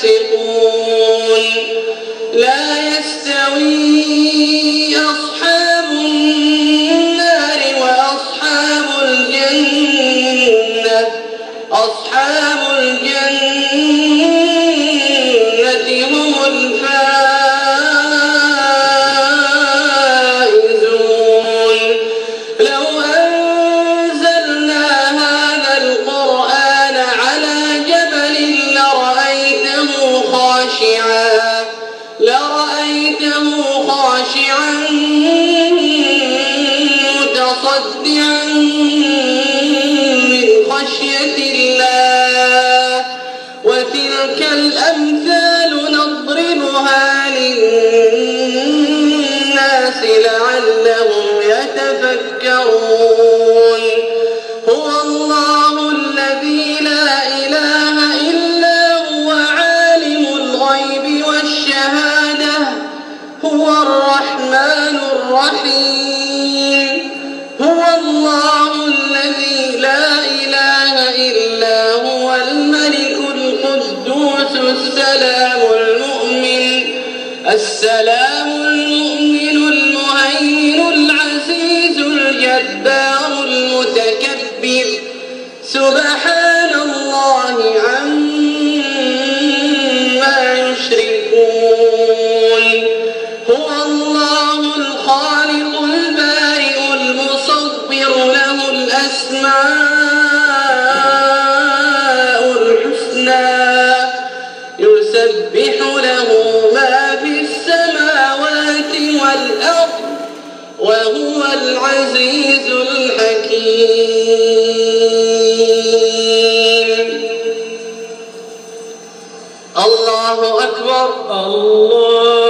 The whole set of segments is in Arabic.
فاسقون. لا يستوي لعلهم يتفكرون. هو الله الأسماء الحسنى يسبح له ما في السماوات والأرض وهو العزيز الحكيم. الله أكبر. الله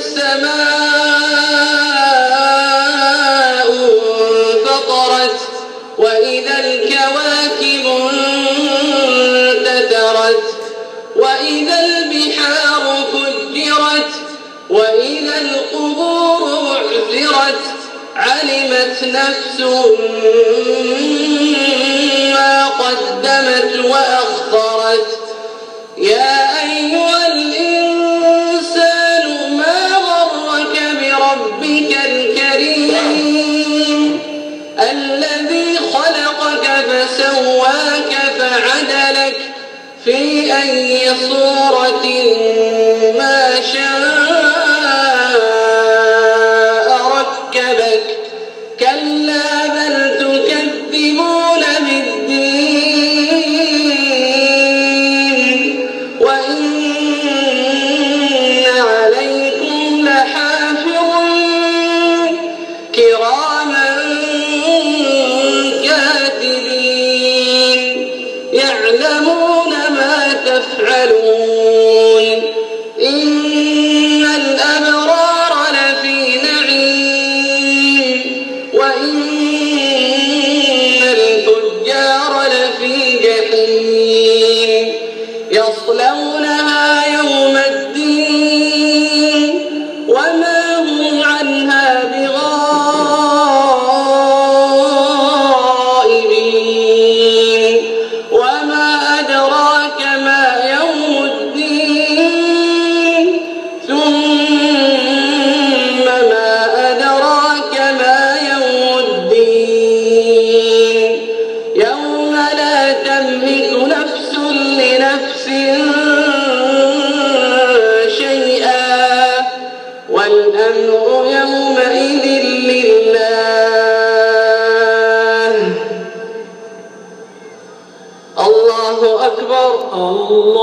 السماء انفطرت وإذا الكواكب انتثرت وإذا البحار فجرت وإذا القبور بعثرت علمت نفس ما قدمت وأخطرت. يا في أي صورة ما شاء ركبك. كلا بل تكذبون بالدين. وإن عليكم لحافظين كراما كاتبين. يعلمون تفعلون الله أكبر الله